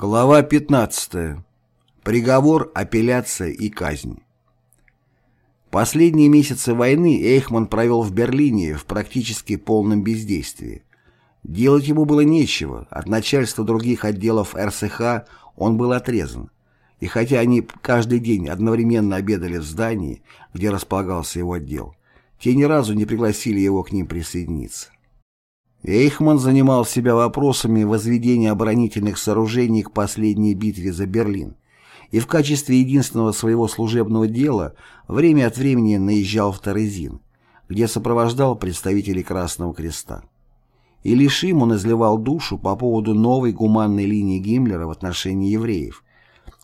Глава 15. Приговор, апелляция и казнь. Последние месяцы войны Эйхман провел в Берлине в практически полном бездействии. Делать ему было нечего, от начальства других отделов РСХ он был отрезан. И хотя они каждый день одновременно обедали в здании, где располагался его отдел, те ни разу не пригласили его к ним присоединиться. Эйхман занимал себя вопросами возведения оборонительных сооружений к последней битве за Берлин и в качестве единственного своего служебного дела время от времени наезжал в Торезин, где сопровождал представителей Красного Креста. И лишь им он изливал душу по поводу новой гуманной линии Гиммлера в отношении евреев,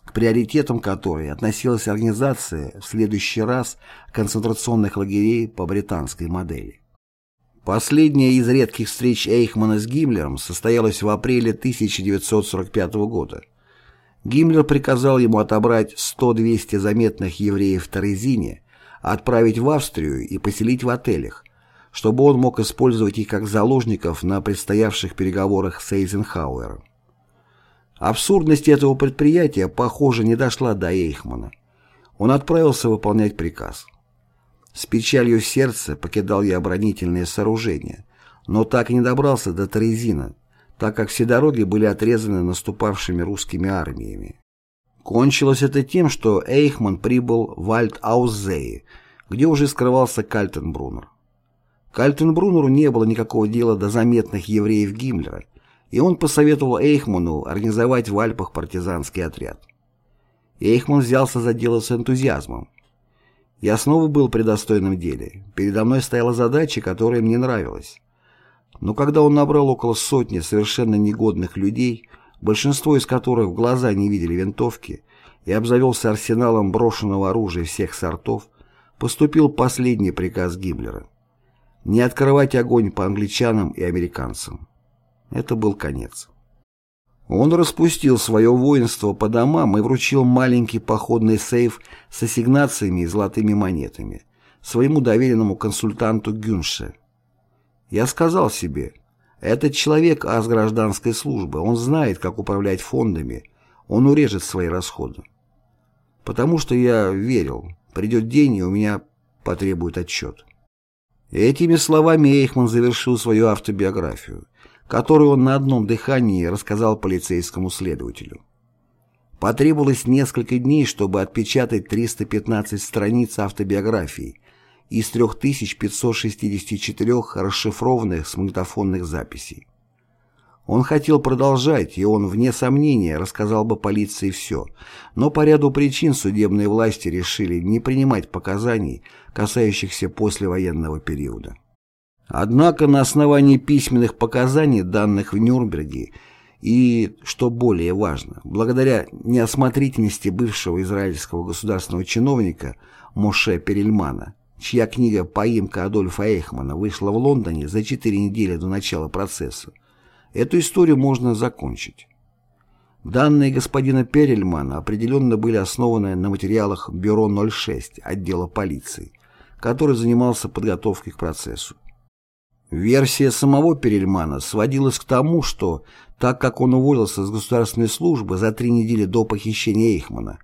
к приоритетам которой относилась организация в следующий раз концентрационных лагерей по британской модели. Последняя из редких встреч Эйхмана с Гиммлером состоялась в апреле 1945 года. Гиммлер приказал ему отобрать 100-200 заметных евреев в Торезине, отправить в Австрию и поселить в отелях, чтобы он мог использовать их как заложников на предстоявших переговорах с Эйзенхауэром. Абсурдность этого предприятия, похоже, не дошла до Эйхмана. Он отправился выполнять приказ. С печалью в сердце покидал я оборонительные сооружения, но так и не добрался до Торезина, так как все дороги были отрезаны наступавшими русскими армиями. Кончилось это тем, что Эйхман прибыл в Альт-Аузее, где уже скрывался Кальтенбруннер. Кальтенбруннеру не было никакого дела до заметных евреев Гиммлера, и он посоветовал Эйхману организовать в Альпах партизанский отряд. Эйхман взялся за дело с энтузиазмом. Я снова был при достойном деле. Передо мной стояла задача, которая мне нравилась. Но когда он набрал около сотни совершенно негодных людей, большинство из которых в глаза не видели винтовки, и обзавелся арсеналом брошенного оружия всех сортов, поступил последний приказ Гиммлера. Не открывать огонь по англичанам и американцам. Это был конец. Он распустил свое воинство по домам и вручил маленький походный сейф с ассигнациями и золотыми монетами своему доверенному консультанту Гюнше. Я сказал себе, этот человек ас гражданской службы, он знает, как управлять фондами, он урежет свои расходы. Потому что я верил, придет день, и у меня потребует отчет. Этими словами Эйхман завершил свою автобиографию которую он на одном дыхании рассказал полицейскому следователю. Потребовалось несколько дней, чтобы отпечатать 315 страниц автобиографии из 3564 расшифрованных с магнитофонных записей. Он хотел продолжать, и он, вне сомнения, рассказал бы полиции все, но по ряду причин судебные власти решили не принимать показаний, касающихся послевоенного периода. Однако на основании письменных показаний, данных в Нюрнберге, и, что более важно, благодаря неосмотрительности бывшего израильского государственного чиновника Моше Перельмана, чья книга «Поимка Адольфа Эйхмана» вышла в Лондоне за четыре недели до начала процесса, эту историю можно закончить. Данные господина Перельмана определенно были основаны на материалах Бюро 06 отдела полиции, который занимался подготовкой к процессу. Версия самого Перельмана сводилась к тому, что, так как он уволился с государственной службы за три недели до похищения Эйхмана,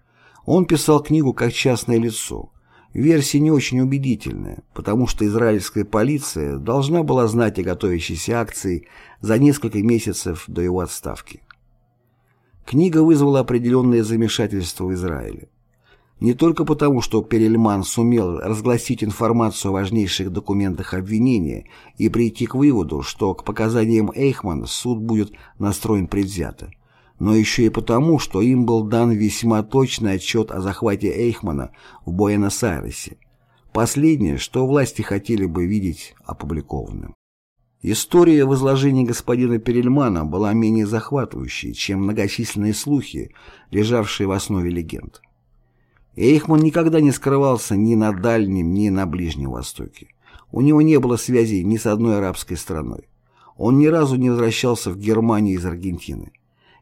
он писал книгу как частное лицо. Версия не очень убедительная, потому что израильская полиция должна была знать о готовящейся акции за несколько месяцев до его отставки. Книга вызвала определенное замешательство в Израиле. Не только потому, что Перельман сумел разгласить информацию о важнейших документах обвинения и прийти к выводу, что к показаниям Эйхмана суд будет настроен предвзято, но еще и потому, что им был дан весьма точный отчет о захвате Эйхмана в Буэнос-Айресе. Последнее, что власти хотели бы видеть опубликованным. История в изложении господина Перельмана была менее захватывающей, чем многочисленные слухи, лежавшие в основе легенд. Эйхман никогда не скрывался ни на Дальнем, ни на Ближнем Востоке. У него не было связей ни с одной арабской страной. Он ни разу не возвращался в Германию из Аргентины.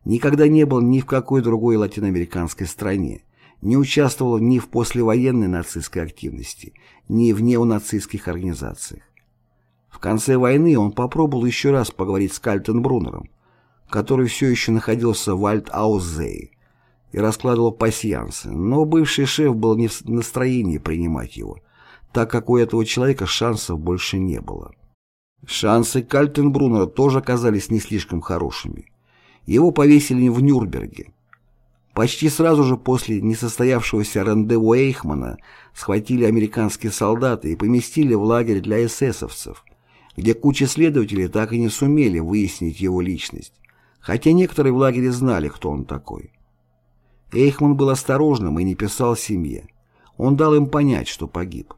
Никогда не был ни в какой другой латиноамериканской стране. Не участвовал ни в послевоенной нацистской активности, ни в неонацистских организациях. В конце войны он попробовал еще раз поговорить с Кальтенбруннером, который все еще находился в Альт-Аузее, и раскладывал пасьянсы, но бывший шеф был не в настроении принимать его, так как у этого человека шансов больше не было. Шансы Кальтенбруннера тоже оказались не слишком хорошими. Его повесили в Нюрнберге. Почти сразу же после несостоявшегося рандеву Эйхмана схватили американские солдаты и поместили в лагерь для эсэсовцев, где куча следователей так и не сумели выяснить его личность, хотя некоторые в лагере знали, кто он такой. Эйхман был осторожным и не писал семье. Он дал им понять, что погиб.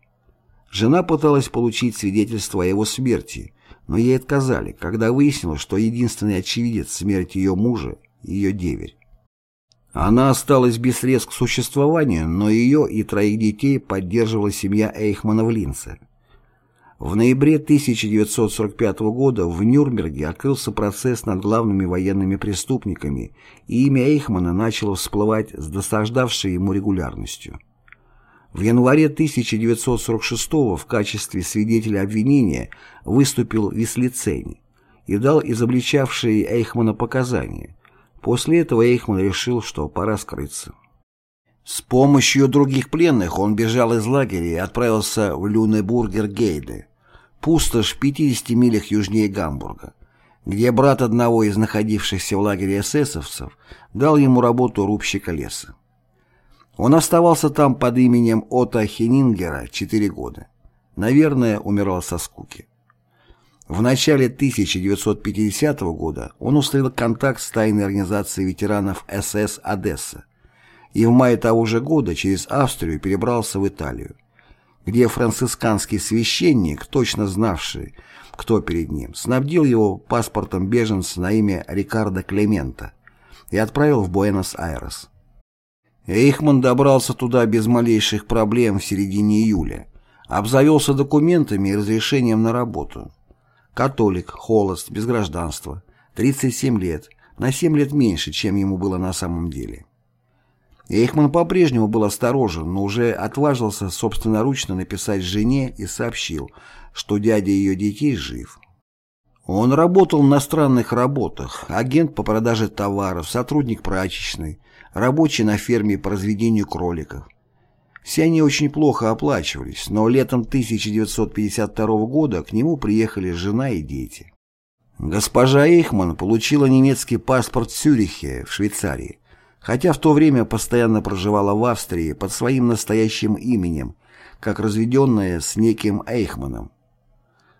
Жена пыталась получить свидетельство о его смерти, но ей отказали, когда выяснилось, что единственный очевидец смерти ее мужа – ее деверь. Она осталась без средств к существованию, но ее и троих детей поддерживала семья Эйхмана в Линце. В ноябре 1945 года в Нюрнберге открылся процесс над главными военными преступниками, и имя Эйхмана начало всплывать с досаждавшей ему регулярностью. В январе 1946 в качестве свидетеля обвинения выступил Вислицени и дал изобличавшие Эйхмана показания. После этого Эйхман решил, что пора скрыться. С помощью других пленных он бежал из лагеря и отправился в Люнебургер-Гейде, пустошь в 50 милях южнее Гамбурга, где брат одного из находившихся в лагере эсэсовцев дал ему работу рубщика леса. Он оставался там под именем Ота Хенингера 4 года. Наверное, умирал со скуки. В начале 1950 года он установил контакт с тайной организацией ветеранов СС «Одесса» и в мае того же года через Австрию перебрался в Италию где францисканский священник, точно знавший, кто перед ним, снабдил его паспортом беженца на имя Рикардо Клемента и отправил в Буэнос-Айрес. Эйхман добрался туда без малейших проблем в середине июля, обзавелся документами и разрешением на работу. Католик, холост, без гражданства, 37 лет, на 7 лет меньше, чем ему было на самом деле. Эйхман по-прежнему был осторожен, но уже отважился собственноручно написать жене и сообщил, что дядя ее детей жив. Он работал на странных работах, агент по продаже товаров, сотрудник прачечной, рабочий на ферме по разведению кроликов. Все они очень плохо оплачивались, но летом 1952 года к нему приехали жена и дети. Госпожа Эйхман получила немецкий паспорт в Цюрихе, в Швейцарии хотя в то время постоянно проживала в Австрии под своим настоящим именем, как разведенная с неким Эйхманом.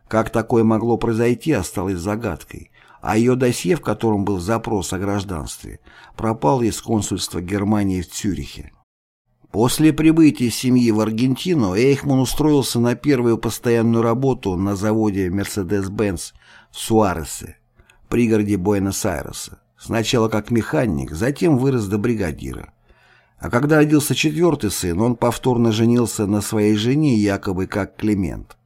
Как такое могло произойти, осталось загадкой, а ее досье, в котором был запрос о гражданстве, пропало из консульства Германии в Цюрихе. После прибытия семьи в Аргентину Эйхман устроился на первую постоянную работу на заводе Mercedes-Benz в Суаресе, пригороде Буэнос-Айреса. Сначала как механик, затем вырос до бригадира. А когда родился четвертый сын, он повторно женился на своей жене якобы как Климент.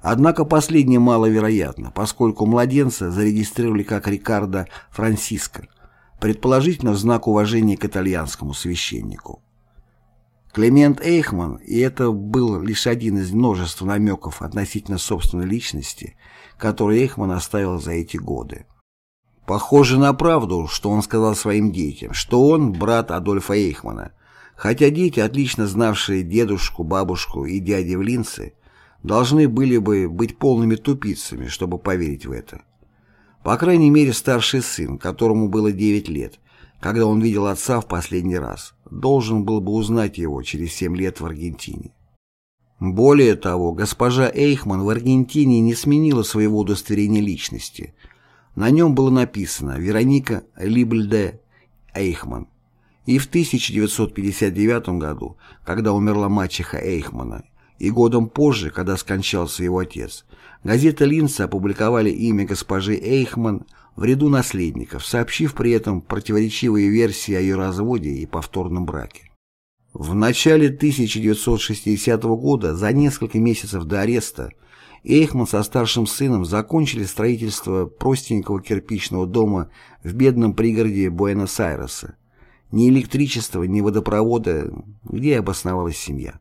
Однако последнее маловероятно, поскольку младенца зарегистрировали как Рикардо Франсиско, предположительно в знак уважения к итальянскому священнику. Климент Эйхман, и это был лишь один из множества намеков относительно собственной личности, который Эйхман оставил за эти годы. Похоже на правду, что он сказал своим детям, что он брат Адольфа Эйхмана, хотя дети, отлично знавшие дедушку, бабушку и дяди в Линце, должны были бы быть полными тупицами, чтобы поверить в это. По крайней мере, старший сын, которому было 9 лет, когда он видел отца в последний раз, должен был бы узнать его через 7 лет в Аргентине. Более того, госпожа Эйхман в Аргентине не сменила своего удостоверения личности – на нем было написано «Вероника Либльде Эйхман». И в 1959 году, когда умерла мачеха Эйхмана, и годом позже, когда скончался его отец, газета Линца опубликовали имя госпожи Эйхман в ряду наследников, сообщив при этом противоречивые версии о ее разводе и повторном браке. В начале 1960 года, за несколько месяцев до ареста, Эйхман со старшим сыном закончили строительство простенького кирпичного дома в бедном пригороде Буэнос-Айреса. Ни электричества, ни водопровода, где обосновалась семья.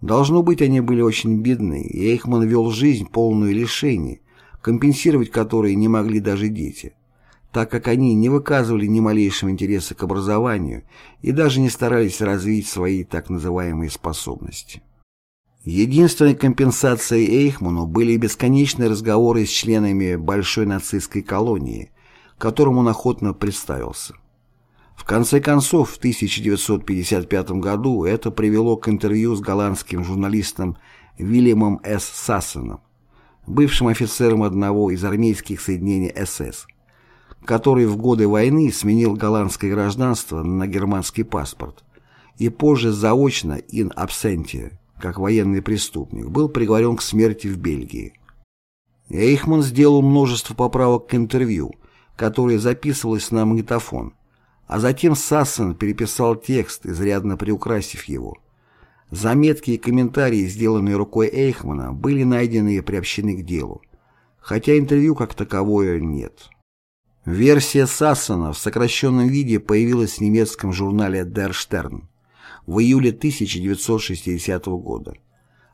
Должно быть, они были очень бедны, и Эйхман вел жизнь полную лишений, компенсировать которые не могли даже дети. так как они не выказывали ни малейшего интереса к образованию и даже не старались развить свои так называемые способности. Единственной компенсацией Эйхману были бесконечные разговоры с членами большой нацистской колонии, которым он охотно представился. В конце концов, в 1955 году это привело к интервью с голландским журналистом Вильямом С. Сассеном, бывшим офицером одного из армейских соединений СС, который в годы войны сменил голландское гражданство на германский паспорт и позже заочно in absentia, как военный преступник, был приговорен к смерти в Бельгии. Эйхман сделал множество поправок к интервью, которые записывалось на магнитофон, а затем Сассен переписал текст, изрядно приукрасив его. Заметки и комментарии, сделанные рукой Эйхмана, были найдены и приобщены к делу, хотя интервью как таковое нет. Версия Сассена в сокращенном виде появилась в немецком журнале Der Stern в июле 1960 года,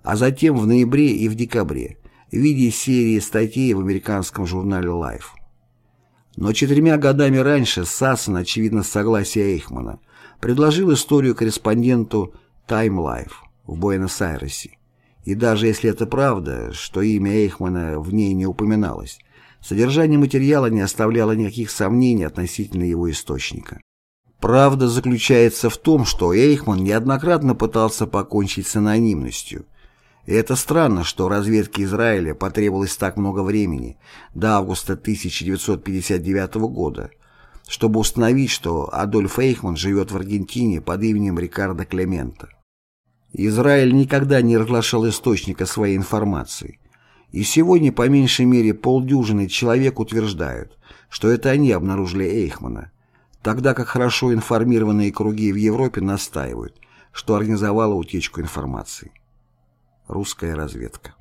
а затем в ноябре и в декабре в виде серии статей в американском журнале Life. Но четырьмя годами раньше Сассен, очевидно с согласия Эйхмана, предложил историю корреспонденту Time Life в Буэнос-Айресе. И даже если это правда, что имя Эйхмана в ней не упоминалось, содержание материала не оставляло никаких сомнений относительно его источника. Правда заключается в том, что Эйхман неоднократно пытался покончить с анонимностью, и это странно, что разведке Израиля потребовалось так много времени, до августа 1959 года, чтобы установить, что Адольф Эйхман живет в Аргентине под именем Рикардо Клемента. Израиль никогда не разглашал источника своей информации. И сегодня по меньшей мере полдюжины человек утверждают, что это они обнаружили Эйхмана, тогда как хорошо информированные круги в Европе настаивают, что организовала утечку информации русская разведка.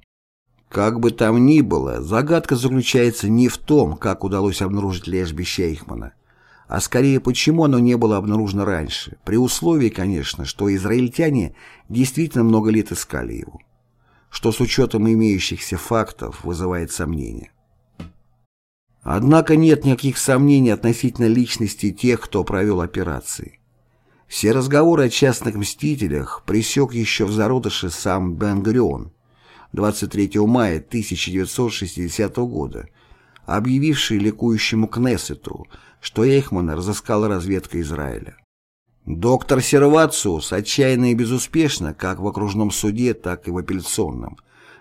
Как бы там ни было, загадка заключается не в том, как удалось обнаружить лежбище Эйхмана, а скорее почему оно не было обнаружено раньше, при условии, конечно, что израильтяне действительно много лет искали его, что с учетом имеющихся фактов вызывает сомнения. Однако нет никаких сомнений относительно личности тех, кто провел операции. Все разговоры о частных мстителях пресек еще в зародыше сам Бен-Гурион 23 мая 1960 года, объявивший ликующему Кнессету, что Эйхмана разыскала разведка Израиля. Доктор Сервациус отчаянно и безуспешно, как в окружном суде, так и в апелляционном,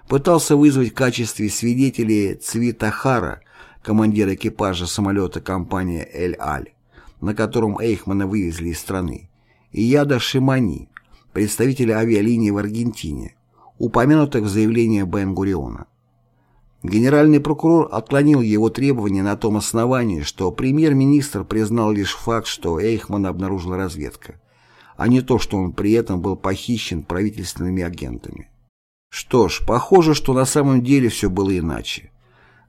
пытался вызвать в качестве свидетелей Цвита Хара, командира экипажа самолета компании «Эль-Аль», на котором Эйхмана вывезли из страны, и Яда Шимани, представителя авиалинии в Аргентине, упомянутых в заявлении Бен-Гуриона. Генеральный прокурор отклонил его требования на том основании, что премьер-министр признал лишь факт, что Эйхман обнаружила разведка, а не то, что он при этом был похищен правительственными агентами. Что ж, похоже, что на самом деле все было иначе.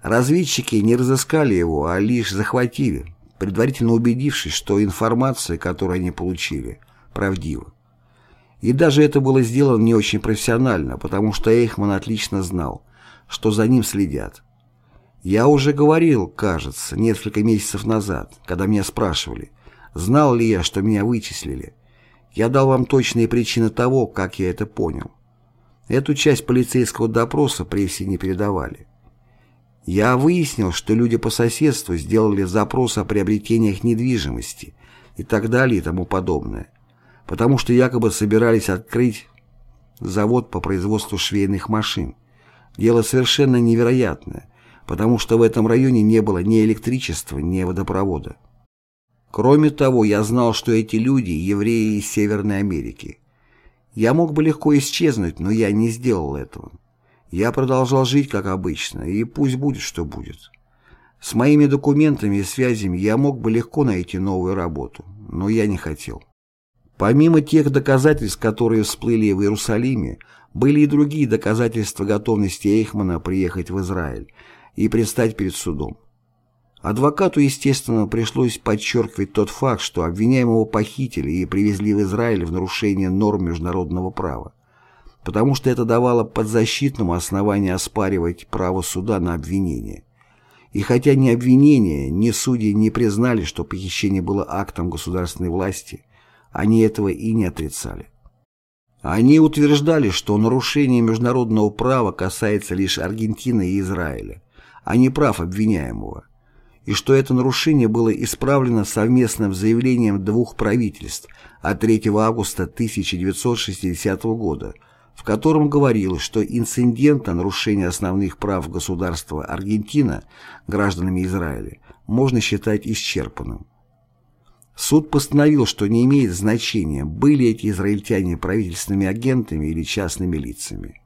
Разведчики не разыскали его, а лишь захватили, предварительно убедившись, что информация, которую они получили – правдиво. И даже это было сделано не очень профессионально, потому что Эйхман отлично знал, что за ним следят. Я уже говорил, кажется, несколько месяцев назад, когда меня спрашивали, знал ли я, что меня вычислили. Я дал вам точные причины того, как я это понял. Эту часть полицейского допроса прессе не передавали. Я выяснил, что люди по соседству сделали запрос о приобретениях недвижимости и так далее и тому подобное потому что якобы собирались открыть завод по производству швейных машин. Дело совершенно невероятное, потому что в этом районе не было ни электричества, ни водопровода. Кроме того, я знал, что эти люди – евреи из Северной Америки. Я мог бы легко исчезнуть, но я не сделал этого. Я продолжал жить, как обычно, и пусть будет, что будет. С моими документами и связями я мог бы легко найти новую работу, но я не хотел. Помимо тех доказательств, которые всплыли в Иерусалиме, были и другие доказательства готовности Эйхмана приехать в Израиль и предстать перед судом. Адвокату, естественно, пришлось подчеркивать тот факт, что обвиняемого похитили и привезли в Израиль в нарушение норм международного права, потому что это давало подзащитному основание оспаривать право суда на обвинение. И хотя ни обвинения, ни судьи не признали, что похищение было актом государственной власти, они этого и не отрицали. Они утверждали, что нарушение международного права касается лишь Аргентины и Израиля, а не прав обвиняемого, и что это нарушение было исправлено совместным заявлением двух правительств от 3 августа 1960 года, в котором говорилось, что инцидент о нарушении основных прав государства Аргентина гражданами Израиля можно считать исчерпанным. Суд постановил, что не имеет значения, были эти израильтяне правительственными агентами или частными лицами.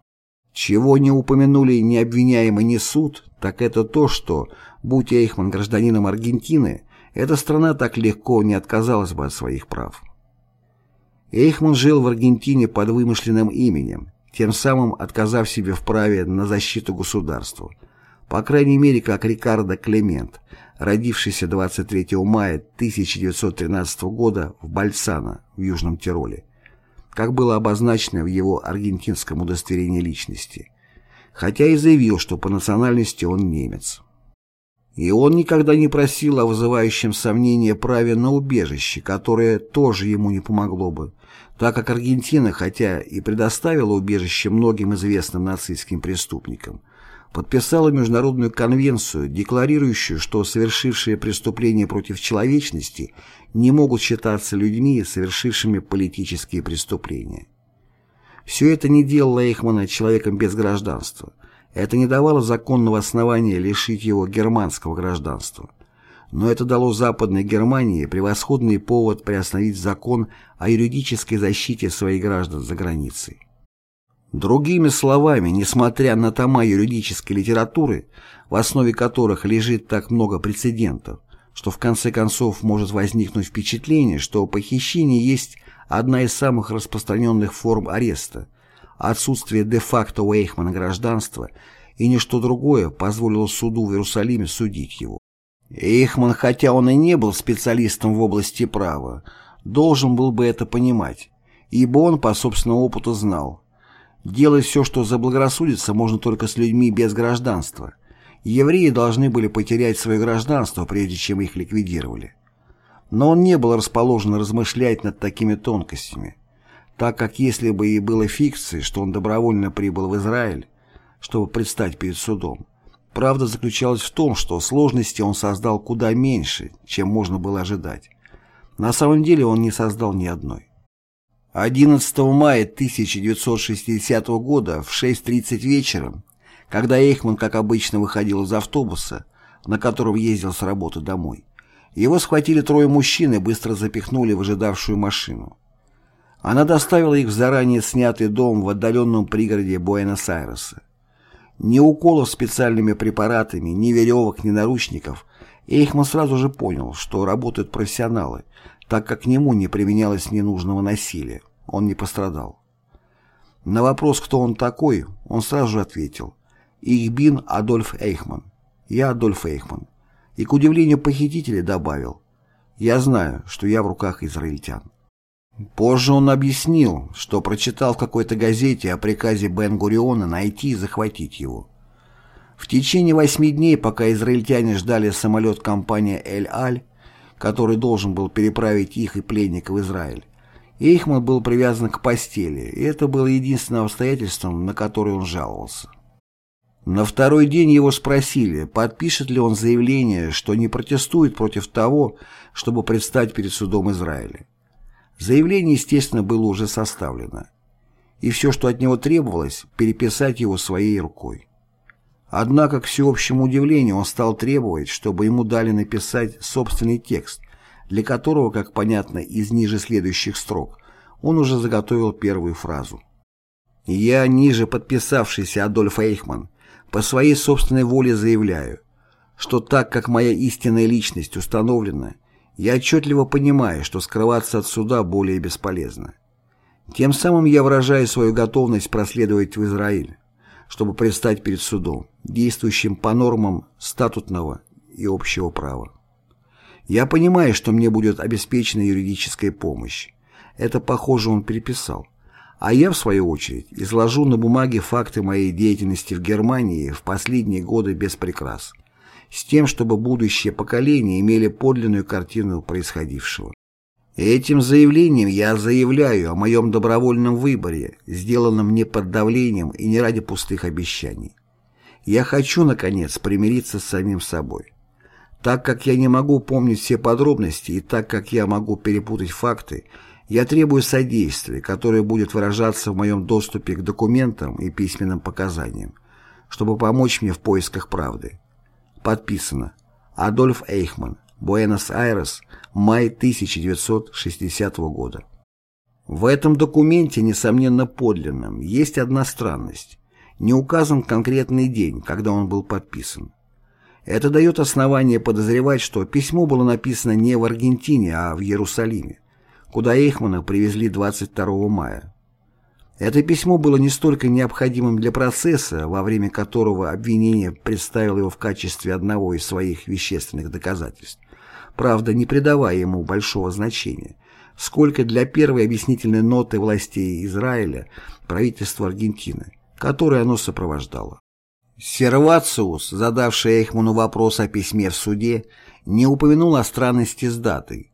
Чего не упомянули ни обвиняемый, ни суд, так это то, что, будь Эйхман гражданином Аргентины, эта страна так легко не отказалась бы от своих прав. Эйхман жил в Аргентине под вымышленным именем, тем самым отказав себе в праве на защиту государства, по крайней мере, как Рикардо Клемент, родившийся 23 мая 1913 года в Бальсано в Южном Тироле, как было обозначено в его аргентинском удостоверении личности, хотя и заявил, что по национальности он немец. И он никогда не просил о вызывающем сомнение праве на убежище, которое тоже ему не помогло бы, так как Аргентина, хотя и предоставила убежище многим известным нацистским преступникам, подписала Международную конвенцию, декларирующую, что совершившие преступления против человечности не могут считаться людьми, совершившими политические преступления. Все это не делало Эйхмана человеком без гражданства. Это не давало законного основания лишить его германского гражданства. Но это дало Западной Германии превосходный повод приостановить закон о юридической защите своих граждан за границей. Другими словами, несмотря на тома юридической литературы, в основе которых лежит так много прецедентов, что в конце концов может возникнуть впечатление, что похищение есть одна из самых распространенных форм ареста, отсутствие де-факто у Эйхмана гражданства и ничто другое позволило суду в Иерусалиме судить его. Эйхман, хотя он и не был специалистом в области права, должен был бы это понимать, ибо он по собственному опыту знал, Делать все, что заблагорассудится, можно только с людьми без гражданства. Евреи должны были потерять свое гражданство, прежде чем их ликвидировали. Но он не был расположен размышлять над такими тонкостями, так как если бы и было фикцией, что он добровольно прибыл в Израиль, чтобы предстать перед судом, правда заключалась в том, что сложности он создал куда меньше, чем можно было ожидать. На самом деле он не создал ни одной. 11 мая 1960 года в 6.30 вечера, когда Эйхман, как обычно, выходил из автобуса, на котором ездил с работы домой, его схватили трое мужчин и быстро запихнули в ожидавшую машину. Она доставила их в заранее снятый дом в отдаленном пригороде Буэнос-Айреса. Ни уколов специальными препаратами, ни веревок, ни наручников. Эйхман сразу же понял, что работают профессионалы, так как к нему не применялось ненужного насилия. Он не пострадал. На вопрос, кто он такой, он сразу же ответил «Ich bin Адольф Эйхман». «Я Адольф Эйхман». И, к удивлению похитителя, добавил «Я знаю, что я в руках израильтян». Позже он объяснил, что прочитал в какой-то газете о приказе Бен-Гуриона найти и захватить его. В течение восьми дней, пока израильтяне ждали самолет компании «Эль-Аль», который должен был переправить их и пленников в Израиль, Эйхман был привязан к постели, и это было единственным обстоятельством, на которое он жаловался. На второй день его спросили, подпишет ли он заявление, что не протестует против того, чтобы предстать перед судом Израиля. Заявление, естественно, было уже составлено. И все, что от него требовалось, переписать его своей рукой. Однако, к всеобщему удивлению, он стал требовать, чтобы ему дали написать собственный текст, для которого, как понятно из ниже следующих строк, он уже заготовил первую фразу. «Я, ниже подписавшийся Адольф Эйхман, по своей собственной воле заявляю, что так как моя истинная личность установлена, я отчетливо понимаю, что скрываться от суда более бесполезно. Тем самым я выражаю свою готовность проследовать в Израиль, чтобы предстать перед судом, действующим по нормам статутного и общего права. Я понимаю, что мне будет обеспечена юридическая помощь. Это, похоже, он переписал. А я, в свою очередь, изложу на бумаге факты моей деятельности в Германии в последние годы без прикрас. С тем, чтобы будущее поколения имели подлинную картину происходившего. Этим заявлением я заявляю о моем добровольном выборе, сделанном не под давлением и не ради пустых обещаний. Я хочу, наконец, примириться с самим собой. Так как я не могу помнить все подробности и так как я могу перепутать факты, я требую содействия, которое будет выражаться в моем доступе к документам и письменным показаниям, чтобы помочь мне в поисках правды. Подписано. Адольф Эйхман. Буэнос-Айрес. Май 1960 года. В этом документе, несомненно подлинном, есть одна странность. Не указан конкретный день, когда он был подписан. Это дает основание подозревать, что письмо было написано не в Аргентине, а в Иерусалиме, куда Эйхмана привезли 22 мая. Это письмо было не столько необходимым для процесса, во время которого обвинение представило его в качестве одного из своих вещественных доказательств, правда, не придавая ему большого значения, сколько для первой объяснительной ноты властей Израиля правительства Аргентины, которой оно сопровождало. Сервациус, задавший Эйхману вопрос о письме в суде, не упомянул о странности с датой.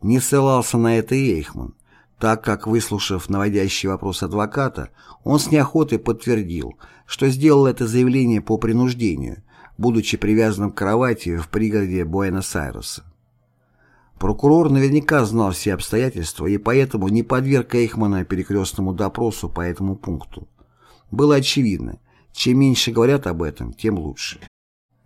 Не ссылался на это и Эйхман, так как, выслушав наводящий вопрос адвоката, он с неохотой подтвердил, что сделал это заявление по принуждению, будучи привязанным к кровати в пригороде Буэнос-Айреса. Прокурор наверняка знал все обстоятельства и поэтому не подверг Эйхмана перекрестному допросу по этому пункту. Было очевидно, чем меньше говорят об этом, тем лучше.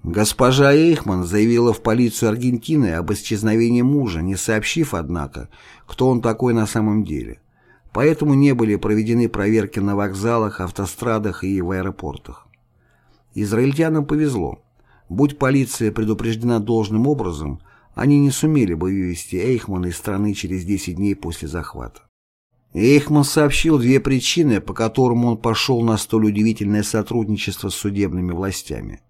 Госпожа Эйхман заявила в полицию Аргентины об исчезновении мужа, не сообщив, однако, кто он такой на самом деле. Поэтому не были проведены проверки на вокзалах, автострадах и в аэропортах. Израильтянам повезло. Будь полиция предупреждена должным образом, они не сумели бы вывести Эйхмана из страны через 10 дней после захвата. Эйхман сообщил две причины, по которым он пошел на столь удивительное сотрудничество с судебными властями.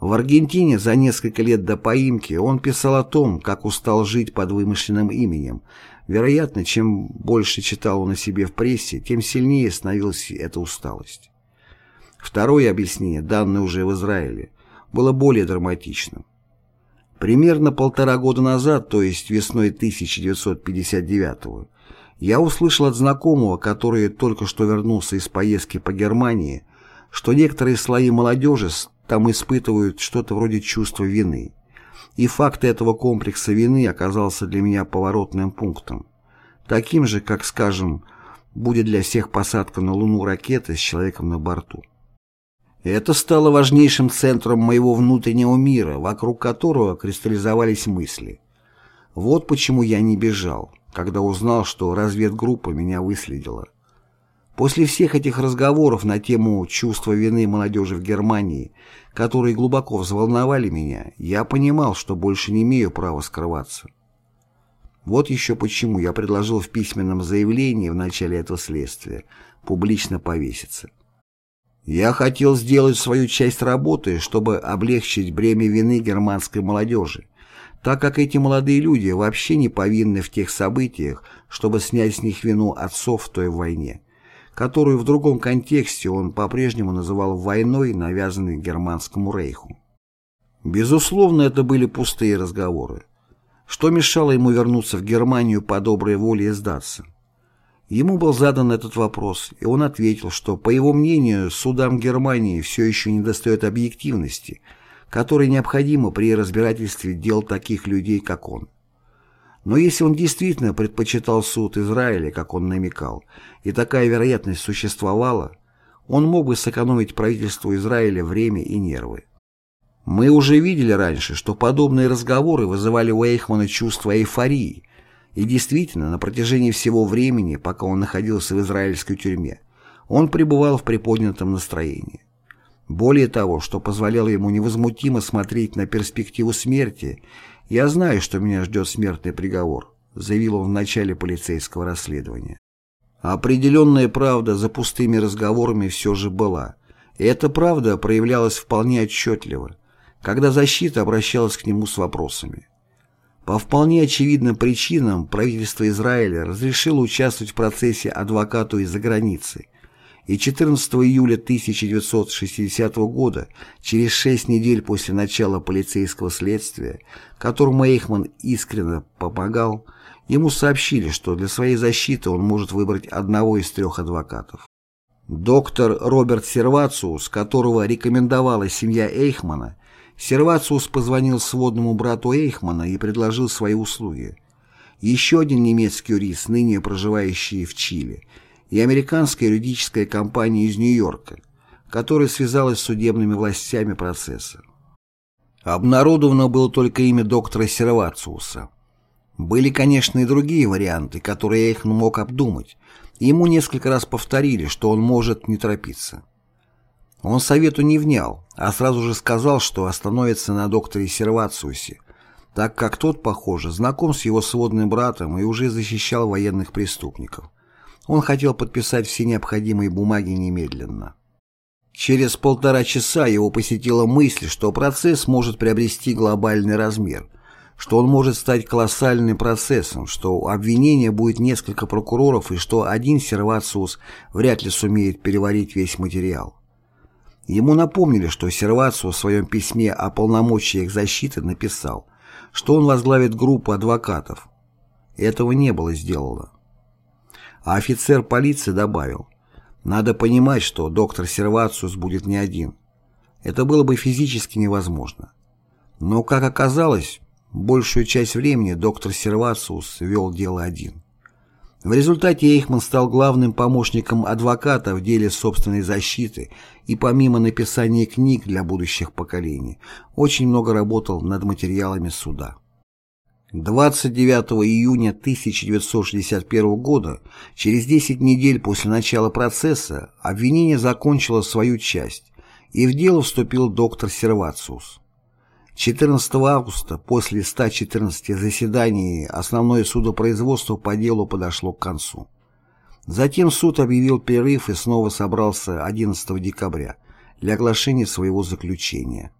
В Аргентине за несколько лет до поимки он писал о том, как устал жить под вымышленным именем. Вероятно, чем больше читал он о себе в прессе, тем сильнее становилась эта усталость. Второе объяснение, данное уже в Израиле, было более драматичным. Примерно полтора года назад, то есть весной 1959 я услышал от знакомого, который только что вернулся из поездки по Германии, что некоторые слои молодежи там испытывают что-то вроде чувства вины. И факт этого комплекса вины оказался для меня поворотным пунктом. Таким же, как, скажем, будет для всех посадка на Луну ракеты с человеком на борту. Это стало важнейшим центром моего внутреннего мира, вокруг которого кристаллизовались мысли. Вот почему я не бежал, когда узнал, что разведгруппа меня выследила. После всех этих разговоров на тему чувства вины молодежи в Германии, которые глубоко взволновали меня, я понимал, что больше не имею права скрываться. Вот еще почему я предложил в письменном заявлении в начале этого следствия публично повеситься. Я хотел сделать свою часть работы, чтобы облегчить бремя вины германской молодежи, так как эти молодые люди вообще не повинны в тех событиях, чтобы снять с них вину отцов в той войне которую в другом контексте он по-прежнему называл войной, навязанной Германскому рейху. Безусловно, это были пустые разговоры. Что мешало ему вернуться в Германию по доброй воле и сдаться? Ему был задан этот вопрос, и он ответил, что, по его мнению, судам Германии все еще недостает объективности, которая необходима при разбирательстве дел таких людей, как он. Но если он действительно предпочитал суд Израиля, как он намекал, и такая вероятность существовала, он мог бы сэкономить правительству Израиля время и нервы. Мы уже видели раньше, что подобные разговоры вызывали у Эйхмана чувство эйфории, и действительно, на протяжении всего времени, пока он находился в израильской тюрьме, он пребывал в приподнятом настроении. Более того, что позволяло ему невозмутимо смотреть на перспективу смерти «Я знаю, что меня ждет смертный приговор», заявил он в начале полицейского расследования. Определенная правда за пустыми разговорами все же была. И эта правда проявлялась вполне отчетливо, когда защита обращалась к нему с вопросами. По вполне очевидным причинам правительство Израиля разрешило участвовать в процессе адвокату из-за границы, и 14 июля 1960 года, через шесть недель после начала полицейского следствия, которому Эйхман искренне помогал, ему сообщили, что для своей защиты он может выбрать одного из трех адвокатов. Доктор Роберт Сервациус, которого рекомендовала семья Эйхмана, Сервациус позвонил сводному брату Эйхмана и предложил свои услуги. Еще один немецкий юрист, ныне проживающий в Чили, и американская юридическая компания из Нью-Йорка, которая связалась с судебными властями процесса. Обнародовано было только имя доктора Сервациуса. Были, конечно, и другие варианты, которые Эйхман мог обдумать, ему несколько раз повторили, что он может не торопиться. Он совету не внял, а сразу же сказал, что остановится на докторе Сервациусе, так как тот, похоже, знаком с его сводным братом и уже защищал военных преступников. Он хотел подписать все необходимые бумаги немедленно. Через полтора часа его посетила мысль, что процесс может приобрести глобальный размер, что он может стать колоссальным процессом, что у обвинения будет несколько прокуроров и что один Сервациус вряд ли сумеет переварить весь материал. Ему напомнили, что Сервацио в своем письме о полномочиях защиты написал, что он возглавит группу адвокатов. Этого не было сделано. А офицер полиции добавил, надо понимать, что доктор Сервациус будет не один. Это было бы физически невозможно. Но, как оказалось, большую часть времени доктор Сервациус вел дело один. В результате Эйхман стал главным помощником адвоката в деле собственной защиты и помимо написания книг для будущих поколений, очень много работал над материалами суда. 29 июня 1961 года, через 10 недель после начала процесса, обвинение закончило свою часть, и в дело вступил доктор Сервациус. 14 августа, после 114 заседаний, основное судопроизводство по делу подошло к концу. Затем суд объявил перерыв и снова собрался 11 декабря для оглашения своего заключения.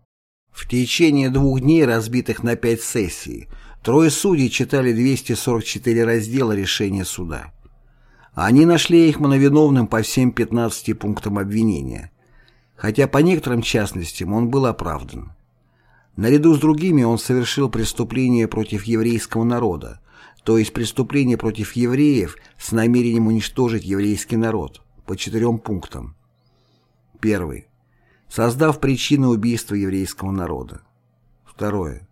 В течение двух дней, разбитых на пять сессий, трое судей читали 244 раздела решения суда. Они нашли Эйхмана виновным по всем 15 пунктам обвинения, хотя по некоторым частностям он был оправдан. Наряду с другими он совершил преступление против еврейского народа, то есть преступление против евреев с намерением уничтожить еврейский народ, по четырем пунктам. Первый. Создав причины убийства еврейского народа. Второе.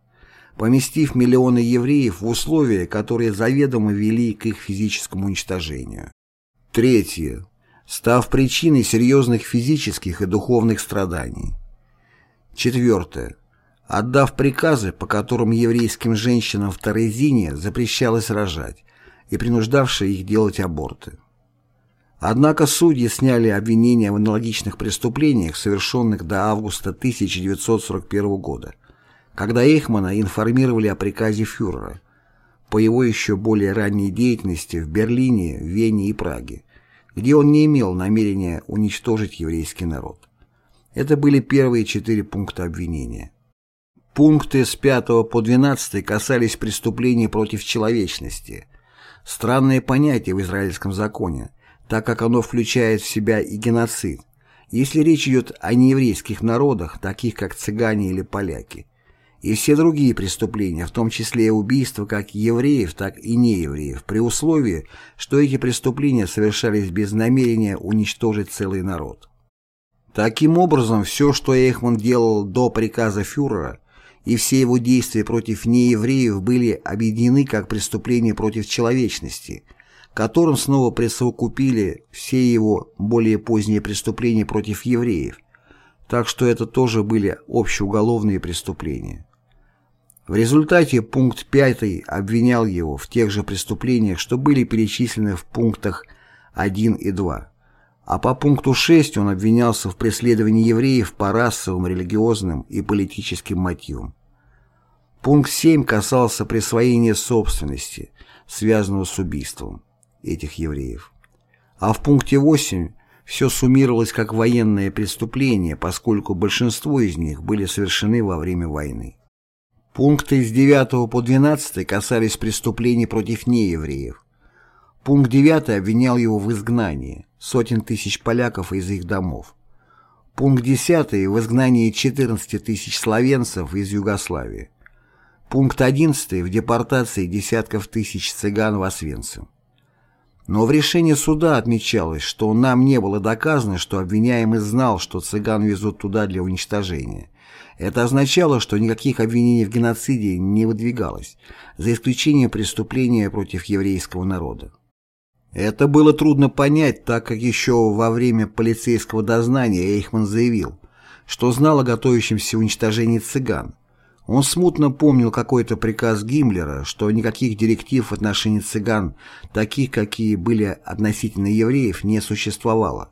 Поместив миллионы евреев в условия, которые заведомо вели к их физическому уничтожению. Третье. Став причиной серьезных физических и духовных страданий. Четвертое отдав приказы, по которым еврейским женщинам в Торезине запрещалось рожать и принуждавшие их делать аборты. Однако судьи сняли обвинения в аналогичных преступлениях, совершенных до августа 1941 года, когда Эйхмана информировали о приказе фюрера по его еще более ранней деятельности в Берлине, Вене и Праге, где он не имел намерения уничтожить еврейский народ. Это были первые четыре пункта обвинения. Пункты с 5 по 12 касались преступлений против человечности. Странное понятие в израильском законе, так как оно включает в себя и геноцид, если речь идет о нееврейских народах, таких как цыгане или поляки, и все другие преступления, в том числе и убийства как евреев, так и неевреев, при условии, что эти преступления совершались без намерения уничтожить целый народ. Таким образом, все, что Эйхман делал до приказа фюрера, и все его действия против неевреев были объединены как преступления против человечности, которым снова присовокупили все его более поздние преступления против евреев, так что это тоже были общеуголовные преступления. В результате пункт 5 обвинял его в тех же преступлениях, что были перечислены в пунктах 1 и 2. А по пункту 6 он обвинялся в преследовании евреев по расовым, религиозным и политическим мотивам. Пункт 7 касался присвоения собственности, связанного с убийством этих евреев. А в пункте 8 все суммировалось как военное преступление, поскольку большинство из них были совершены во время войны. Пункты с 9 по 12 касались преступлений против неевреев. Пункт 9 обвинял его в изгнании сотен тысяч поляков из их домов. Пункт 10 в изгнании 14 тысяч словенцев из Югославии. Пункт 11 в депортации десятков тысяч цыган в Освенцим. Но в решении суда отмечалось, что нам не было доказано, что обвиняемый знал, что цыган везут туда для уничтожения. Это означало, что никаких обвинений в геноциде не выдвигалось, за исключением преступления против еврейского народа. Это было трудно понять, так как еще во время полицейского дознания Эйхман заявил, что знал о готовящемся уничтожении цыган, он смутно помнил какой-то приказ Гиммлера, что никаких директив в отношении цыган, таких, какие были относительно евреев, не существовало,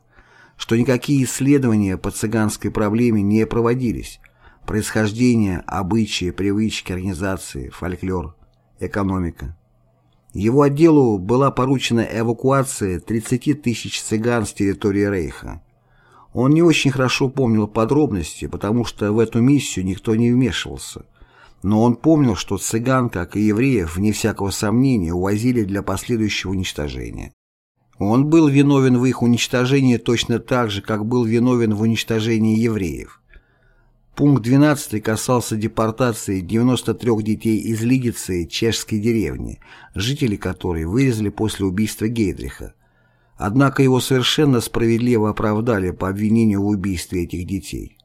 что никакие исследования по цыганской проблеме не проводились, происхождение, обычаи, привычки, организации, фольклор, экономика. Его отделу была поручена эвакуация 30 тысяч цыган с территории Рейха. Он не очень хорошо помнил подробности, потому что в эту миссию никто не вмешивался. Но он помнил, что цыган, как и евреев, вне всякого сомнения, увозили для последующего уничтожения. Он был виновен в их уничтожении точно так же, как был виновен в уничтожении евреев. Пункт 12 касался депортации 93 детей из Лидицы, чешской деревни, жители которой вырезали после убийства Гейдриха. Однако его совершенно справедливо оправдали по обвинению в убийстве этих детей.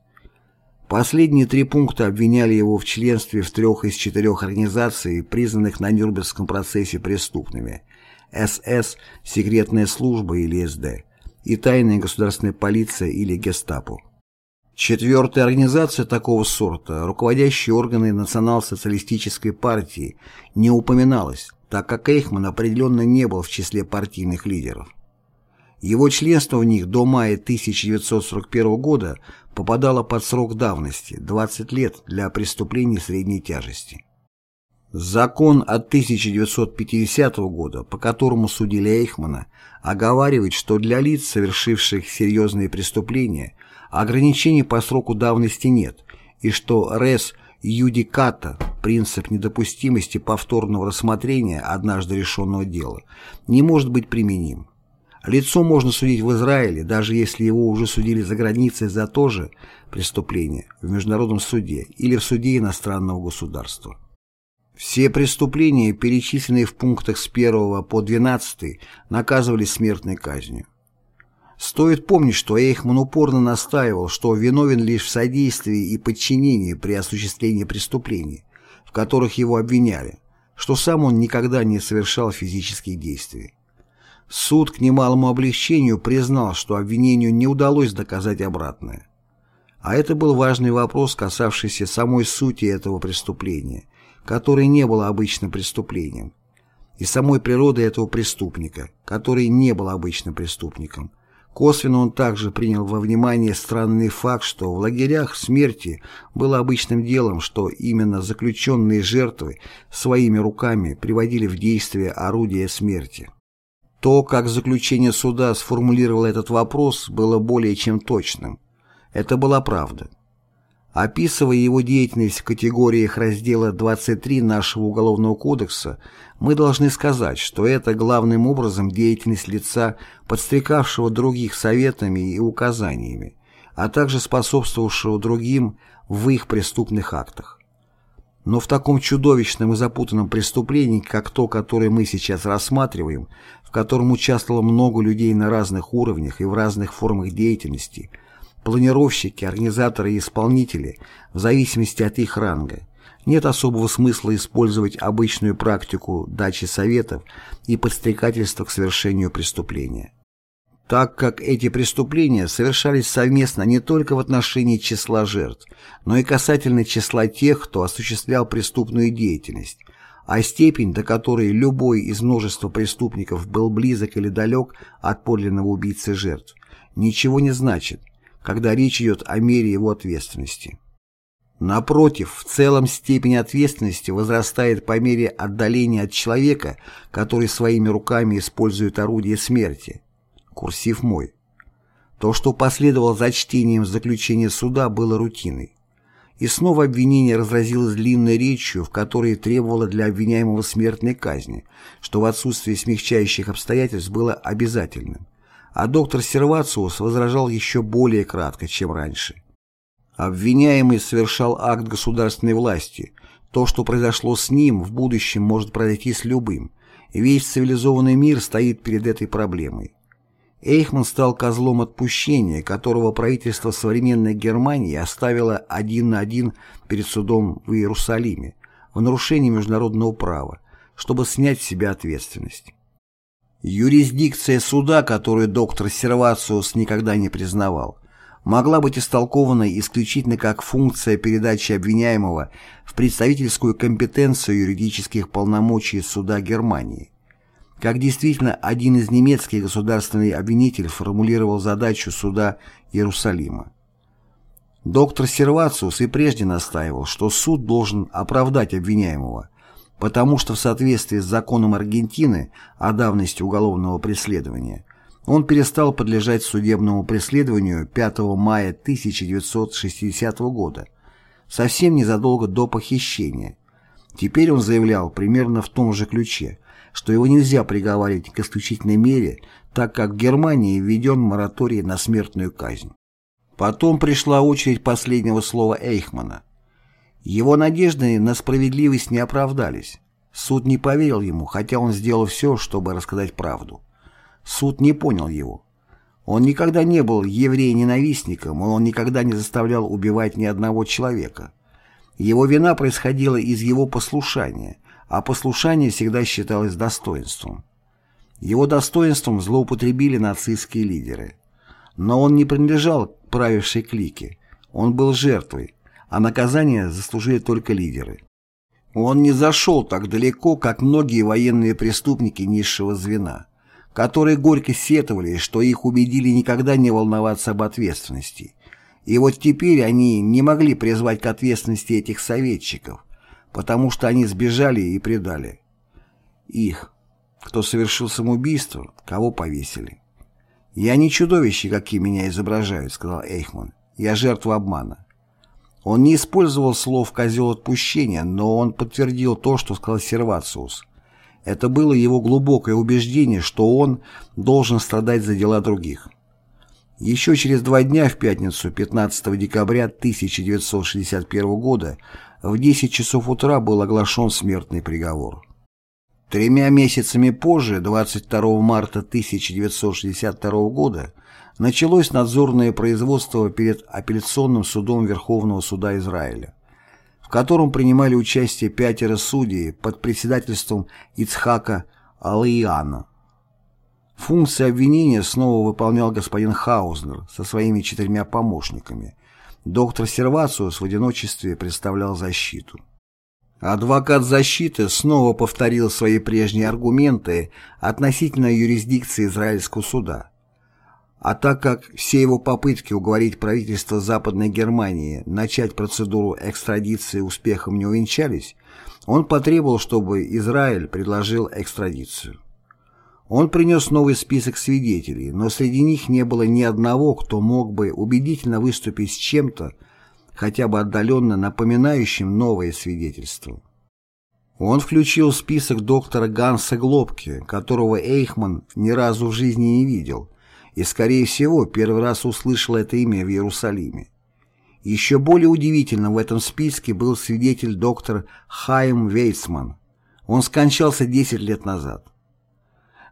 Последние три пункта обвиняли его в членстве в трех из четырех организаций, признанных на Нюрнбергском процессе преступными СС, секретная служба или СД, и тайная государственная полиция или гестапо. Четвертая организация такого сорта, руководящие органы национал-социалистической партии, не упоминалась, так как Эйхман определенно не был в числе партийных лидеров. Его членство в них до мая 1941 года попадало под срок давности – 20 лет для преступлений средней тяжести. Закон от 1950 года, по которому судили Эйхмана, оговаривает, что для лиц, совершивших серьезные преступления, ограничений по сроку давности нет, и что рес юдиката, принцип недопустимости повторного рассмотрения однажды решенного дела, не может быть применим. Лицо можно судить в Израиле, даже если его уже судили за границей за то же преступление в международном суде или в суде иностранного государства. Все преступления, перечисленные в пунктах с 1 по 12, наказывались смертной казнью. Стоит помнить, что Эйхман упорно настаивал, что виновен лишь в содействии и подчинении при осуществлении преступлений, в которых его обвиняли, что сам он никогда не совершал физических действий. Суд к немалому облегчению признал, что обвинению не удалось доказать обратное. А это был важный вопрос, касавшийся самой сути этого преступления, которое не было обычным преступлением, и самой природы этого преступника, который не был обычным преступником. Косвенно он также принял во внимание странный факт, что в лагерях смерти было обычным делом, что именно заключенные жертвы своими руками приводили в действие орудия смерти. То, как заключение суда сформулировало этот вопрос, было более чем точным. Это была правда. Описывая его деятельность в категориях раздела 23 нашего Уголовного кодекса, мы должны сказать, что это главным образом деятельность лица, подстрекавшего других советами и указаниями, а также способствовавшего другим в их преступных актах. Но в таком чудовищном и запутанном преступлении, как то, которое мы сейчас рассматриваем, в котором участвовало много людей на разных уровнях и в разных формах деятельности, планировщики, организаторы и исполнители, в зависимости от их ранга, нет особого смысла использовать обычную практику дачи советов и подстрекательства к совершению преступления. Так как эти преступления совершались совместно не только в отношении числа жертв, но и касательно числа тех, кто осуществлял преступную деятельность, а степень, до которой любой из множества преступников был близок или далек от подлинного убийцы жертв, ничего не значит, когда речь идет о мере его ответственности. Напротив, в целом степень ответственности возрастает по мере отдаления от человека, который своими руками использует орудие смерти – Курсив мой. То, что последовало за чтением заключения суда, было рутиной. И снова обвинение разразилось длинной речью, в которой требовало для обвиняемого смертной казни, что в отсутствии смягчающих обстоятельств было обязательным. А доктор Сервациус возражал еще более кратко, чем раньше. Обвиняемый совершал акт государственной власти. То, что произошло с ним, в будущем может произойти с любым. Весь цивилизованный мир стоит перед этой проблемой. Эйхман стал козлом отпущения, которого правительство современной Германии оставило один на один перед судом в Иерусалиме в нарушении международного права, чтобы снять с себя ответственность. Юрисдикция суда, которую доктор Сервациус никогда не признавал, могла быть истолкована исключительно как функция передачи обвиняемого в представительскую компетенцию юридических полномочий суда Германии. Как действительно один из немецких государственных обвинителей формулировал задачу суда Иерусалима. Доктор Сервациус и прежде настаивал, что суд должен оправдать обвиняемого, потому что в соответствии с законом Аргентины о давности уголовного преследования он перестал подлежать судебному преследованию 5 мая 1960 года, совсем незадолго до похищения. Теперь он заявлял примерно в том же ключе, что его нельзя приговаривать к исключительной мере, так как в Германии введен мораторий на смертную казнь. Потом пришла очередь последнего слова Эйхмана. Его надежды на справедливость не оправдались. Суд не поверил ему, хотя он сделал все, чтобы рассказать правду. Суд не понял его. Он никогда не был еврей-ненавистником, он никогда не заставлял убивать ни одного человека. Его вина происходила из его послушания, а послушание всегда считалось достоинством. Его достоинством злоупотребили нацистские лидеры. Но он не принадлежал правившей клике, он был жертвой, а наказание заслужили только лидеры. Он не зашел так далеко, как многие военные преступники низшего звена, которые горько сетовали, что их убедили никогда не волноваться об ответственности. И вот теперь они не могли призвать к ответственности этих советчиков, потому что они сбежали и предали. Их, кто совершил самоубийство, кого повесили. «Я не чудовище, какие меня изображают», — сказал Эйхман. «Я жертва обмана». Он не использовал слов «козел отпущения», но он подтвердил то, что сказал Сервациус. Это было его глубокое убеждение, что он должен страдать за дела других. Еще через два дня, в пятницу, 15 декабря 1961 года, в 10 часов утра был оглашен смертный приговор. Тремя месяцами позже, 22 марта 1962 года, началось надзорное производство перед апелляционным судом Верховного суда Израиля, в котором принимали участие пятеро судей под председательством Ицхака Алыяна. Функции обвинения снова выполнял господин Хаузнер со своими четырьмя помощниками – Доктор Сервациус в одиночестве представлял защиту. Адвокат защиты снова повторил свои прежние аргументы относительно юрисдикции израильского суда. А так как все его попытки уговорить правительство Западной Германии начать процедуру экстрадиции успехом не увенчались, он потребовал, чтобы Израиль предложил экстрадицию. Он принес новый список свидетелей, но среди них не было ни одного, кто мог бы убедительно выступить с чем-то, хотя бы отдаленно напоминающим новое свидетельство. Он включил в список доктора Ганса Глобке, которого Эйхман ни разу в жизни не видел, и, скорее всего, первый раз услышал это имя в Иерусалиме. Еще более удивительным в этом списке был свидетель доктор Хайм Вейцман. Он скончался 10 лет назад.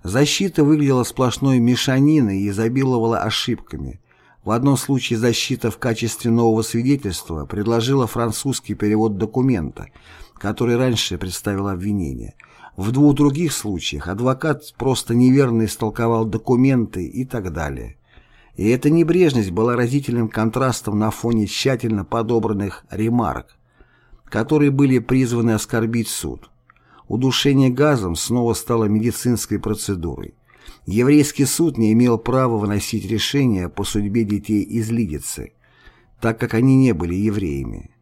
Защита выглядела сплошной мешаниной и изобиловала ошибками. В одном случае защита в качестве нового свидетельства предложила французский перевод документа, который раньше представил обвинение. В двух других случаях адвокат просто неверно истолковал документы и так далее. И эта небрежность была разительным контрастом на фоне тщательно подобранных ремарок, которые были призваны оскорбить суд. Удушение газом снова стало медицинской процедурой. Еврейский суд не имел права выносить решения по судьбе детей из Лидицы, так как они не были евреями.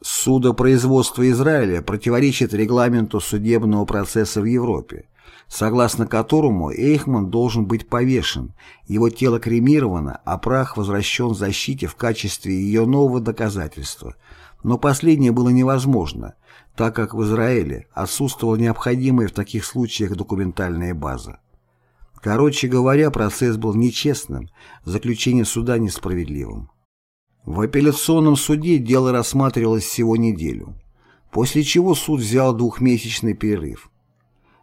Судопроизводство Израиля противоречит регламенту судебного процесса в Европе, согласно которому Эйхман должен быть повешен, его тело кремировано, а прах возвращен защите в качестве ее нового доказательства – но последнее было невозможно, так как в Израиле отсутствовала необходимая в таких случаях документальная база. Короче говоря, процесс был нечестным, заключение суда несправедливым. В апелляционном суде дело рассматривалось всего неделю, после чего суд взял двухмесячный перерыв.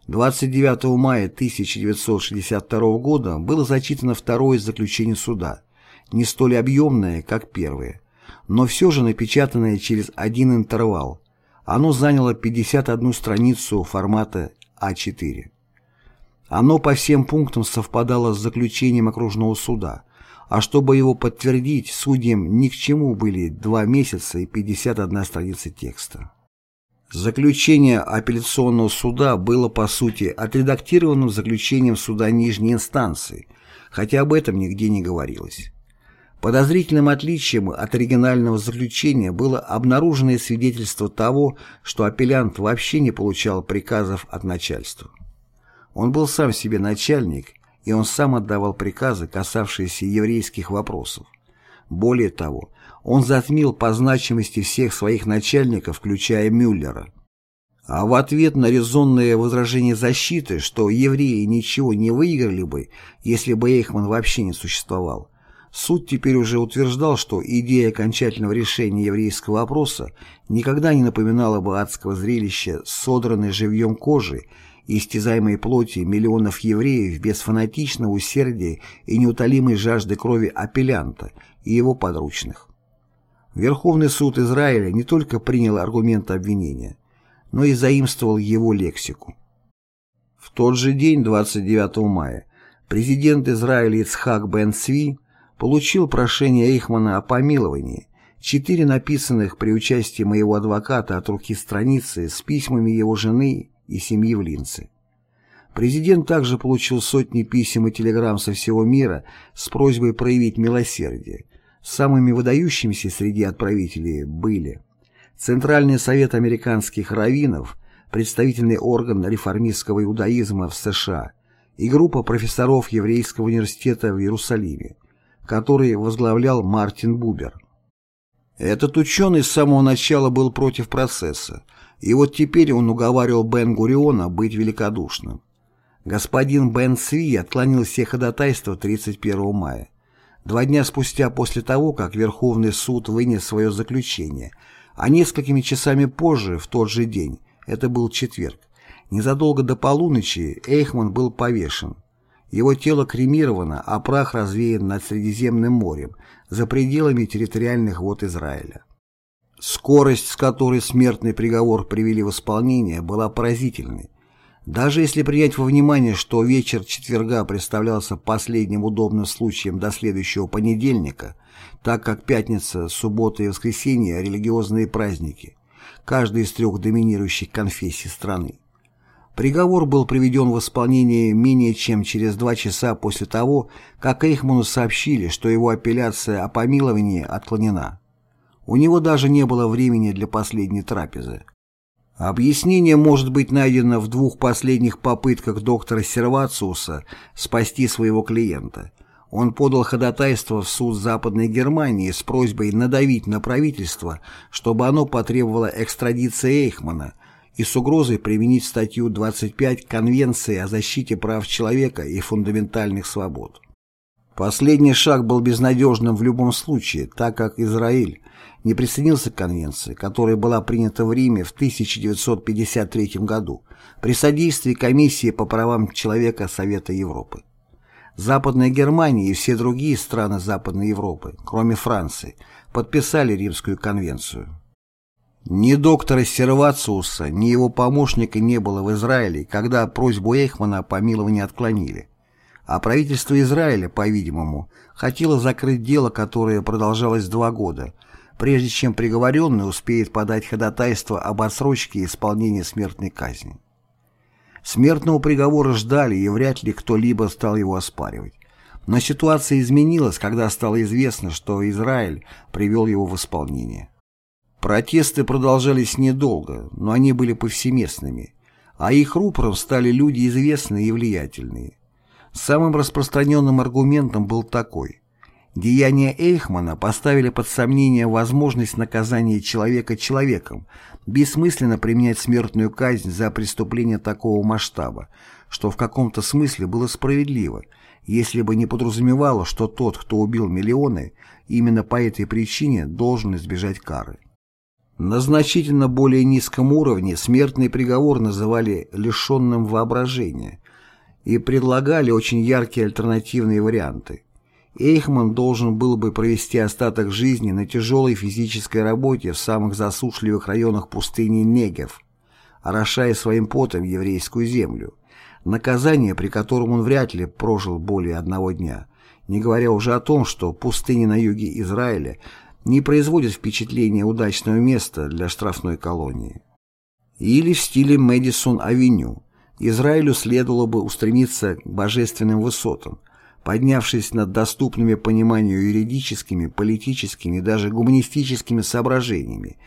29 мая 1962 года было зачитано второе заключение суда, не столь объемное, как первое, но все же напечатанное через один интервал. Оно заняло 51 страницу формата А4. Оно по всем пунктам совпадало с заключением окружного суда, а чтобы его подтвердить, судьям ни к чему были два месяца и 51 страница текста. Заключение апелляционного суда было, по сути, отредактированным заключением суда нижней инстанции, хотя об этом нигде не говорилось. Подозрительным отличием от оригинального заключения было обнаруженное свидетельство того, что апеллянт вообще не получал приказов от начальства. Он был сам себе начальник, и он сам отдавал приказы, касавшиеся еврейских вопросов. Более того, он затмил по значимости всех своих начальников, включая Мюллера. А в ответ на резонное возражение защиты, что евреи ничего не выиграли бы, если бы Эйхман вообще не существовал, суд теперь уже утверждал, что идея окончательного решения еврейского вопроса никогда не напоминала бы адского зрелища содранной живьем кожи истязаемой плоти миллионов евреев без фанатичного усердия и неутолимой жажды крови апеллянта и его подручных. Верховный суд Израиля не только принял аргументы обвинения, но и заимствовал его лексику. В тот же день, 29 мая, президент Израиля Ицхак Бен Цви получил прошение Эйхмана о помиловании, четыре написанных при участии моего адвоката от руки страницы с письмами его жены и семьи в Линце. Президент также получил сотни писем и телеграмм со всего мира с просьбой проявить милосердие, Самыми выдающимися среди отправителей были Центральный совет американских раввинов, представительный орган реформистского иудаизма в США и группа профессоров Еврейского университета в Иерусалиме, который возглавлял Мартин Бубер. Этот ученый с самого начала был против процесса, и вот теперь он уговаривал Бен-Гуриона быть великодушным. Господин Бен Сви отклонил все ходатайства 31 мая. Два дня спустя после того, как Верховный суд вынес свое заключение, а несколькими часами позже, в тот же день, это был четверг, незадолго до полуночи Эйхман был повешен. Его тело кремировано, а прах развеян над Средиземным морем, за пределами территориальных вод Израиля. Скорость, с которой смертный приговор привели в исполнение, была поразительной. Даже если принять во внимание, что вечер четверга представлялся последним удобным случаем до следующего понедельника, так как пятница, суббота и воскресенье – религиозные праздники, каждый из трех доминирующих конфессий страны. Приговор был приведен в исполнение менее чем через два часа после того, как Эйхману сообщили, что его апелляция о помиловании отклонена. У него даже не было времени для последней трапезы. Объяснение может быть найдено в двух последних попытках доктора Сервациуса спасти своего клиента. Он подал ходатайство в суд Западной Германии с просьбой надавить на правительство, чтобы оно потребовало экстрадиции Эйхмана и с угрозой применить статью 25 Конвенции о защите прав человека и фундаментальных свобод. Последний шаг был безнадежным в любом случае, так как Израиль не присоединился к конвенции, которая была принята в Риме в 1953 году при содействии Комиссии по правам человека Совета Европы. Западная Германия и все другие страны Западной Европы, кроме Франции, подписали Римскую конвенцию. Ни доктора Сервациуса, ни его помощника не было в Израиле, когда просьбу Эйхмана о помиловании отклонили. А правительство Израиля, по-видимому, хотело закрыть дело, которое продолжалось два года, прежде чем приговоренный успеет подать ходатайство об отсрочке исполнения смертной казни. Смертного приговора ждали, и вряд ли кто-либо стал его оспаривать. Но ситуация изменилась, когда стало известно, что Израиль привел его в исполнение. Протесты продолжались недолго, но они были повсеместными, а их рупором стали люди известные и влиятельные. Самым распространенным аргументом был такой – Деяния Эйхмана поставили под сомнение возможность наказания человека человеком, бессмысленно применять смертную казнь за преступление такого масштаба, что в каком-то смысле было справедливо, если бы не подразумевало, что тот, кто убил миллионы, именно по этой причине должен избежать кары. На значительно более низком уровне смертный приговор называли лишенным воображения и предлагали очень яркие альтернативные варианты. Эйхман должен был бы провести остаток жизни на тяжелой физической работе в самых засушливых районах пустыни Негев, орошая своим потом еврейскую землю, наказание, при котором он вряд ли прожил более одного дня, не говоря уже о том, что пустыни на юге Израиля не производят впечатления удачного места для штрафной колонии. Или в стиле Мэдисон-авеню. Израилю следовало бы устремиться к божественным высотам, поднявшись над доступными пониманию юридическими, политическими и даже гуманистическими соображениями,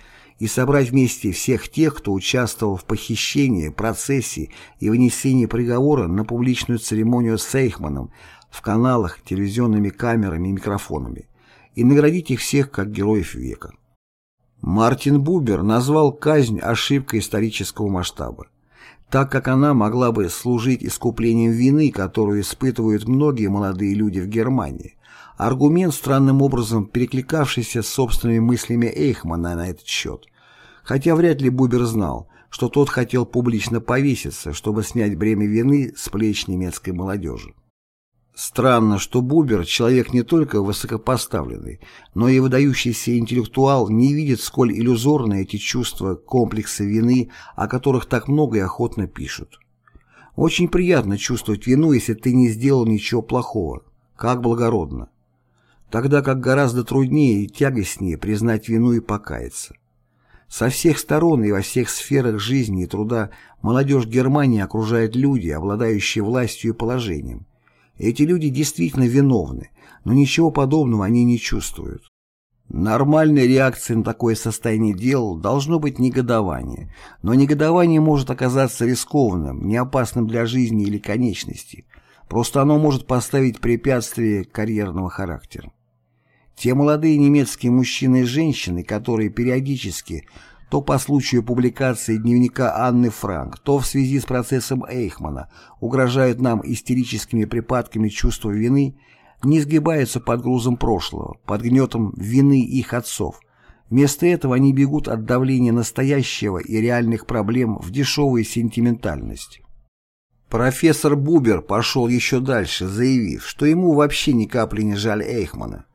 и собрать вместе всех тех, кто участвовал в похищении, процессе и вынесении приговора на публичную церемонию с Эйхманом в каналах, телевизионными камерами и микрофонами, и наградить их всех как героев века. Мартин Бубер назвал казнь ошибкой исторического масштаба, так как она могла бы служить искуплением вины, которую испытывают многие молодые люди в Германии, Аргумент, странным образом перекликавшийся с собственными мыслями Эйхмана на этот счет. Хотя вряд ли Бубер знал, что тот хотел публично повеситься, чтобы снять бремя вины с плеч немецкой молодежи. Странно, что Бубер, человек не только высокопоставленный, но и выдающийся интеллектуал, не видит, сколь иллюзорны эти чувства, комплексы вины, о которых так много и охотно пишут. Очень приятно чувствовать вину, если ты не сделал ничего плохого. Как благородно тогда как гораздо труднее и тягостнее признать вину и покаяться. Со всех сторон и во всех сферах жизни и труда молодежь Германии окружает люди, обладающие властью и положением. Эти люди действительно виновны, но ничего подобного они не чувствуют. Нормальной реакцией на такое состояние дел должно быть негодование, но негодование может оказаться рискованным, неопасным для жизни или конечности, просто оно может поставить препятствие карьерного характера. Те молодые немецкие мужчины и женщины, которые периодически, то по случаю публикации дневника Анны Франк, то в связи с процессом Эйхмана, угрожают нам истерическими припадками чувства вины, не сгибаются под грузом прошлого, под гнетом вины их отцов. Вместо этого они бегут от давления настоящего и реальных проблем в дешевую сентиментальность. Профессор Бубер пошел еще дальше, заявив, что ему вообще ни капли не жаль Эйхмана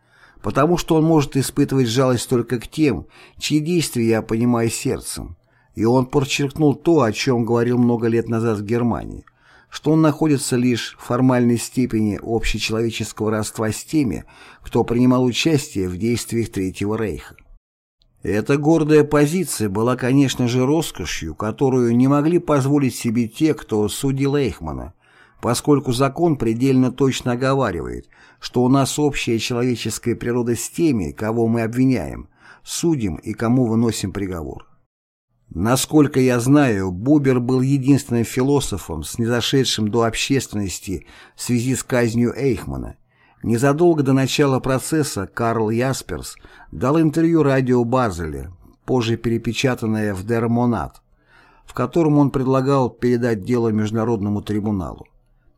потому что он может испытывать жалость только к тем, чьи действия я понимаю сердцем. И он подчеркнул то, о чем говорил много лет назад в Германии, что он находится лишь в формальной степени общечеловеческого родства с теми, кто принимал участие в действиях Третьего Рейха. Эта гордая позиция была, конечно же, роскошью, которую не могли позволить себе те, кто судил Эйхмана, поскольку закон предельно точно оговаривает, что у нас общая человеческая природа с теми, кого мы обвиняем, судим и кому выносим приговор. Насколько я знаю, Бубер был единственным философом, снизошедшим до общественности в связи с казнью Эйхмана. Незадолго до начала процесса Карл Ясперс дал интервью радио Базеля, позже перепечатанное в Monat, в котором он предлагал передать дело Международному трибуналу.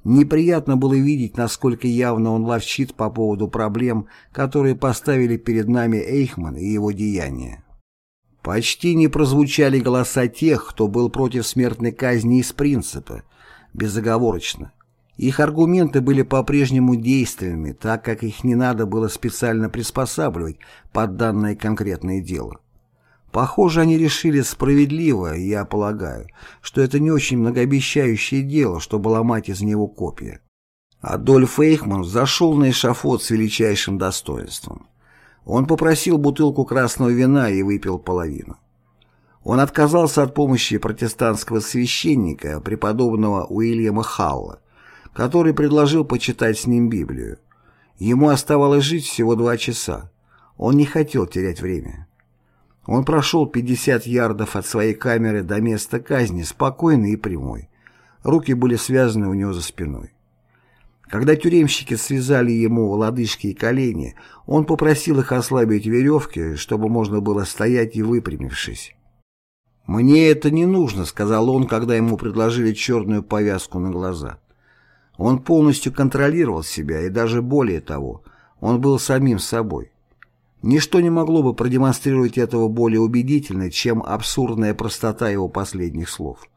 Неприятно было видеть, насколько явно он ловчит по поводу проблем, которые поставили перед нами Эйхман и его деяния. Почти не прозвучали голоса тех, кто был против смертной казни из принципа, безоговорочно. Их аргументы были по-прежнему действенными, так как их не надо было специально приспосабливать под данное конкретное дело. Похоже, они решили справедливо, я полагаю, что это не очень многообещающее дело, чтобы ломать из него копии. Адольф Эйхман зашел на эшафот с величайшим достоинством. Он попросил бутылку красного вина и выпил половину. Он отказался от помощи протестантского священника, преподобного Уильяма Халла, который предложил почитать с ним Библию. Ему оставалось жить всего два часа. Он не хотел терять время. Он прошел 50 ярдов от своей камеры до места казни, спокойный и прямой. Руки были связаны у него за спиной. Когда тюремщики связали ему лодыжки и колени, он попросил их ослабить веревки, чтобы можно было стоять и выпрямившись. «Мне это не нужно», — сказал он, когда ему предложили черную повязку на глаза. Он полностью контролировал себя, и даже более того, он был самим собой. Ничто не могло бы продемонстрировать этого более убедительно, чем абсурдная простота его последних слов.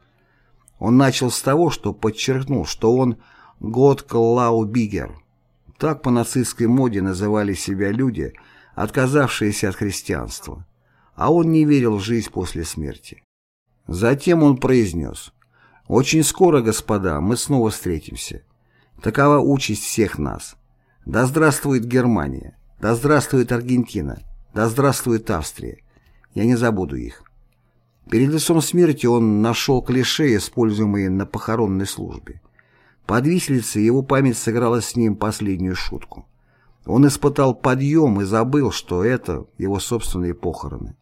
Он начал с того, что подчеркнул, что он Готклау Бигер. Так по нацистской моде называли себя люди, отказавшиеся от христианства. А он не верил в жизнь после смерти. Затем он произнес «Очень скоро, господа, мы снова встретимся. Такова участь всех нас. Да здравствует Германия, да здравствует Аргентина, да здравствует Австрия. Я не забуду их». Перед лицом смерти он нашел клише, используемые на похоронной службе. Под виселицей его память сыграла с ним последнюю шутку. Он испытал подъем и забыл, что это его собственные похороны.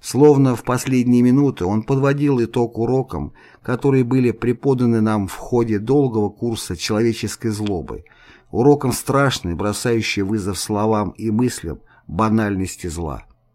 Словно в последние минуты он подводил итог урокам, которые были преподаны нам в ходе долгого курса человеческой злобы, урокам страшной, бросающей вызов словам и мыслям банальности зла.